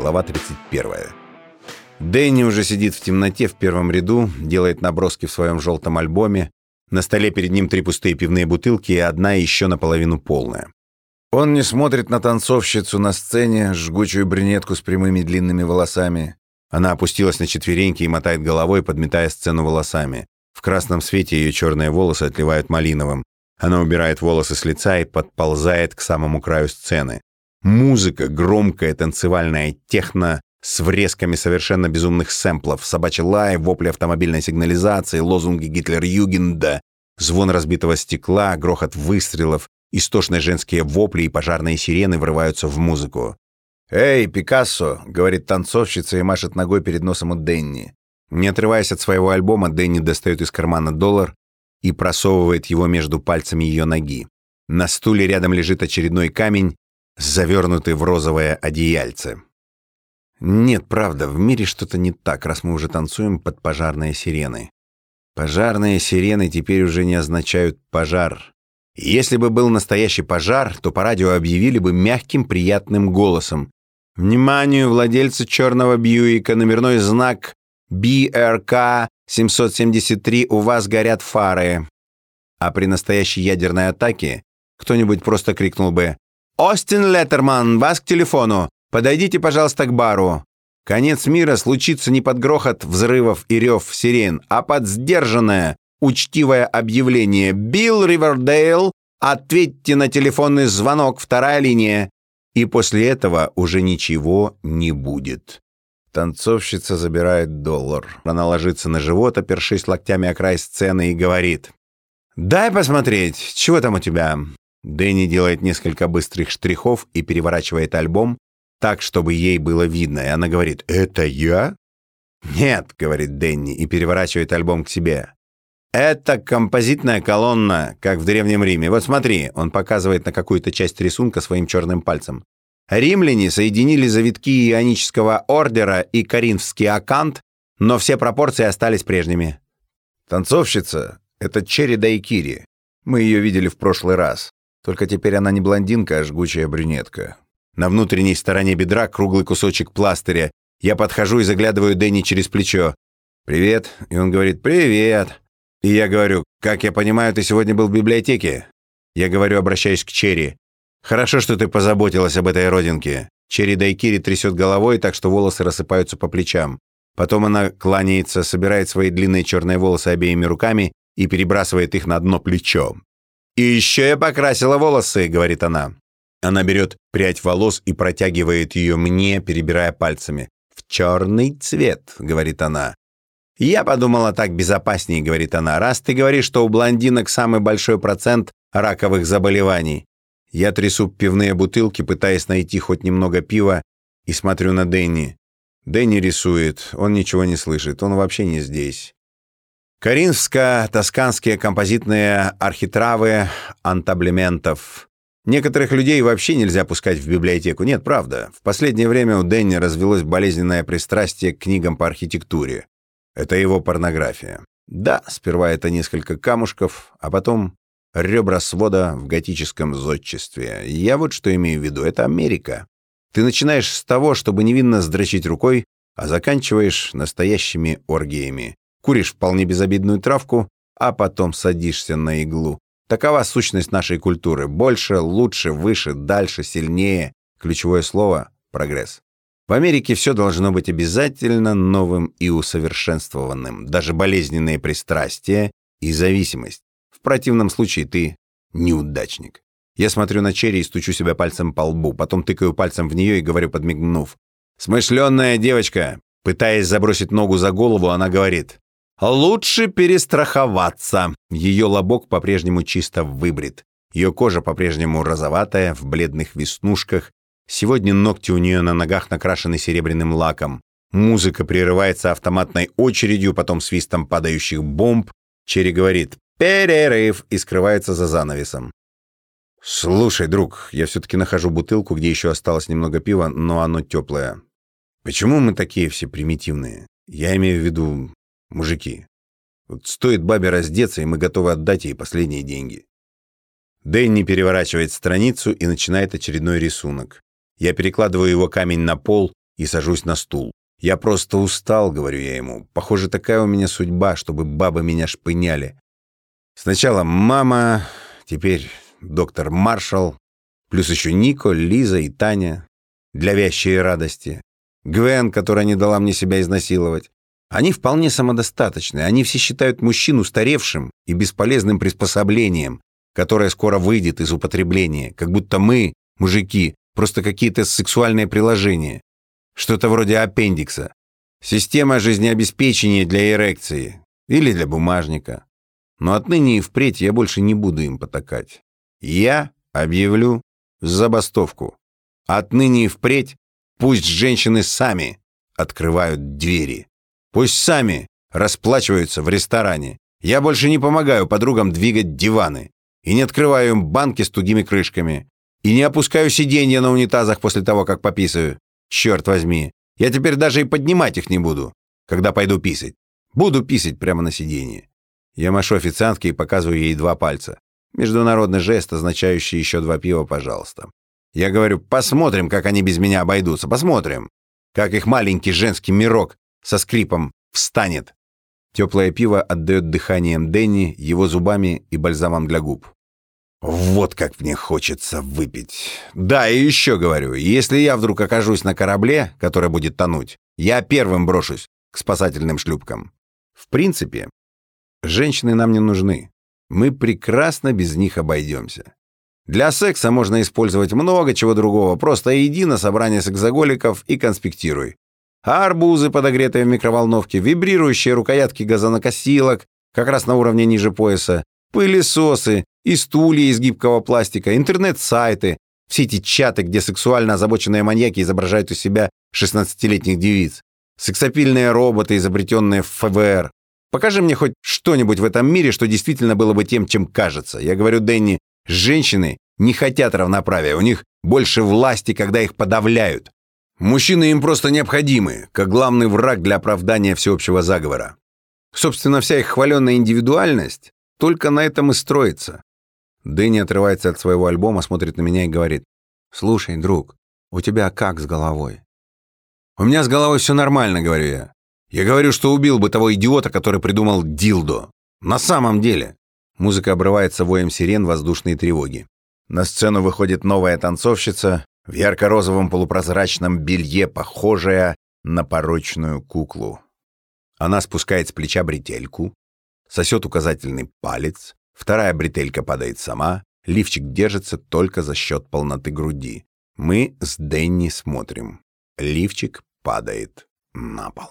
Глава 31. Дэнни уже сидит в темноте в первом ряду, делает наброски в своем желтом альбоме. На столе перед ним три пустые пивные бутылки и одна еще наполовину полная. Он не смотрит на танцовщицу на сцене, жгучую брюнетку с прямыми длинными волосами. Она опустилась на четвереньки и мотает головой, подметая сцену волосами. В красном свете ее черные волосы отливают малиновым. Она убирает волосы с лица и подползает к самому краю сцены. Музыка, громкая, танцевальная, техно, с врезками совершенно безумных сэмплов, собачий лай, вопли автомобильной сигнализации, лозунги Гитлер-Югенда, звон разбитого стекла, грохот выстрелов, истошные женские вопли и пожарные сирены врываются в музыку. «Эй, Пикассо!» — говорит танцовщица и машет ногой перед носом у Денни. Не отрываясь от своего альбома, Дэнни достает из кармана доллар и просовывает его между пальцами ее ноги. На стуле рядом лежит очередной камень, завернутый в розовое одеяльце. Нет, правда, в мире что-то не так, раз мы уже танцуем под пожарные сирены. Пожарные сирены теперь уже не означают пожар. Если бы был настоящий пожар, то по радио объявили бы мягким, приятным голосом. Вниманию владельца черного Бьюика, номерной знак BRK 773, у вас горят фары. А при настоящей ядерной атаке кто-нибудь просто крикнул бы «Остин Леттерман, вас к телефону! Подойдите, пожалуйста, к бару. Конец мира случится не под грохот взрывов и рев сирен, а под сдержанное, учтивое объявление «Билл Ривердейл, ответьте на телефонный звонок, вторая линия». И после этого уже ничего не будет. Танцовщица забирает доллар. Она ложится на живот, опершись локтями о край сцены и говорит. «Дай посмотреть, чего там у тебя?» Дэнни делает несколько быстрых штрихов и переворачивает альбом, так, чтобы ей было видно, и она говорит «Это я?» «Нет», — говорит Дэнни и переворачивает альбом к себе. «Это композитная колонна, как в Древнем Риме. Вот смотри», — он показывает на какую-то часть рисунка своим черным пальцем. Римляне соединили завитки ионического ордера и коринфский акант, но все пропорции остались прежними. Танцовщица — это Черри Дайкири. Мы ее видели в прошлый раз. Только теперь она не блондинка, а жгучая брюнетка. На внутренней стороне бедра круглый кусочек пластыря. Я подхожу и заглядываю Дэнни через плечо. «Привет». И он говорит «Привет». И я говорю «Как я понимаю, ты сегодня был в библиотеке?» Я говорю, обращаясь к Черри. «Хорошо, что ты позаботилась об этой родинке». Черри Дайкири трясет головой, так что волосы рассыпаются по плечам. Потом она кланяется, собирает свои длинные черные волосы обеими руками и перебрасывает их на одно плечо. «И еще я покрасила волосы», — говорит она. Она берет прядь волос и протягивает ее мне, перебирая пальцами. «В черный цвет», — говорит она. «Я подумала, так безопаснее», — говорит она, «раз ты говоришь, что у блондинок самый большой процент раковых заболеваний». Я трясу пивные бутылки, пытаясь найти хоть немного пива, и смотрю на Дэнни. Дэнни рисует, он ничего не слышит, он вообще не здесь. Каринско-тосканские композитные архитравы антаблементов. Некоторых людей вообще нельзя пускать в библиотеку. Нет, правда. В последнее время у Дэнни развелось болезненное пристрастие к книгам по архитектуре. Это его порнография. Да, сперва это несколько камушков, а потом ребра свода в готическом зодчестве. Я вот что имею в виду. Это Америка. Ты начинаешь с того, чтобы невинно сдрочить рукой, а заканчиваешь настоящими оргиями. Куришь вполне безобидную травку, а потом садишься на иглу. Такова сущность нашей культуры. Больше, лучше, выше, дальше, сильнее. Ключевое слово — прогресс. В Америке все должно быть обязательно новым и усовершенствованным. Даже болезненные пристрастия и зависимость. В противном случае ты неудачник. Я смотрю на Черри и стучу себя пальцем по лбу, потом тыкаю пальцем в нее и говорю, подмигнув. «Смышленная девочка!» Пытаясь забросить ногу за голову, она говорит. Лучше перестраховаться. Ее лобок по-прежнему чисто выбрит. Ее кожа по-прежнему розоватая, в бледных веснушках. Сегодня ногти у нее на ногах накрашены серебряным лаком. Музыка прерывается автоматной очередью, потом свистом падающих бомб. Черри говорит «Перерыв» и скрывается за занавесом. «Слушай, друг, я все-таки нахожу бутылку, где еще осталось немного пива, но оно теплое. Почему мы такие все примитивные? Я имею в виду Мужики, вот стоит бабе раздеться, и мы готовы отдать ей последние деньги. Дэнни переворачивает страницу и начинает очередной рисунок. Я перекладываю его камень на пол и сажусь на стул. «Я просто устал», — говорю я ему. «Похоже, такая у меня судьба, чтобы бабы меня шпыняли». Сначала мама, теперь доктор Маршалл, плюс еще Нико, Лиза и Таня для вящей радости. Гвен, которая не дала мне себя изнасиловать. Они вполне самодостаточны. Они все считают мужчин устаревшим и бесполезным приспособлением, которое скоро выйдет из употребления, как будто мы, мужики, просто какие-то сексуальные приложения. Что-то вроде аппендикса. Система жизнеобеспечения для эрекции или для бумажника. Но отныне и впредь я больше не буду им потакать. Я объявлю забастовку. Отныне и впредь пусть женщины сами открывают двери. Пусть сами расплачиваются в ресторане. Я больше не помогаю подругам двигать диваны. И не открываю им банки с тугими крышками. И не опускаю сиденья на унитазах после того, как пописаю. Черт возьми, я теперь даже и поднимать их не буду, когда пойду писать. Буду писать прямо на сиденье. Я машу официантке и показываю ей два пальца. Международный жест, означающий еще два пива, пожалуйста. Я говорю, посмотрим, как они без меня обойдутся, посмотрим. Как их маленький женский мирок со скрипом встанет. Теплое пиво отдает дыханием Дэнни, его зубами и бальзамом для губ. Вот как мне хочется выпить. Да, и еще говорю, если я вдруг окажусь на корабле, который будет тонуть, я первым брошусь к спасательным шлюпкам. В принципе, женщины нам не нужны. Мы прекрасно без них обойдемся. Для секса можно использовать много чего другого. Просто иди на собрание сексоголиков и конспектируй. А арбузы, подогретые в микроволновке, вибрирующие рукоятки газонокосилок, как раз на уровне ниже пояса, пылесосы, и стулья из гибкого пластика, интернет-сайты, все эти чаты, где сексуально озабоченные маньяки изображают у себя 16-летних девиц, сексапильные роботы, изобретенные в ФБР. Покажи мне хоть что-нибудь в этом мире, что действительно было бы тем, чем кажется. Я говорю Дэнни, женщины не хотят равноправия, у них больше власти, когда их подавляют. Мужчины им просто необходимы, как главный враг для оправдания всеобщего заговора. Собственно, вся их хваленная индивидуальность только на этом и строится. Дэнни отрывается от своего альбома, смотрит на меня и говорит. «Слушай, друг, у тебя как с головой?» «У меня с головой все нормально», — говорю я. «Я говорю, что убил бы того идиота, который придумал дилдо. На самом деле». Музыка обрывается воем сирен воздушной тревоги. На сцену выходит новая танцовщица в ярко-розовом полупрозрачном белье, похожая на порочную куклу. Она спускает с плеча бретельку, сосет указательный палец, Вторая бретелька падает сама, лифчик держится только за счет полноты груди. Мы с Дэнни смотрим. Лифчик падает на пол.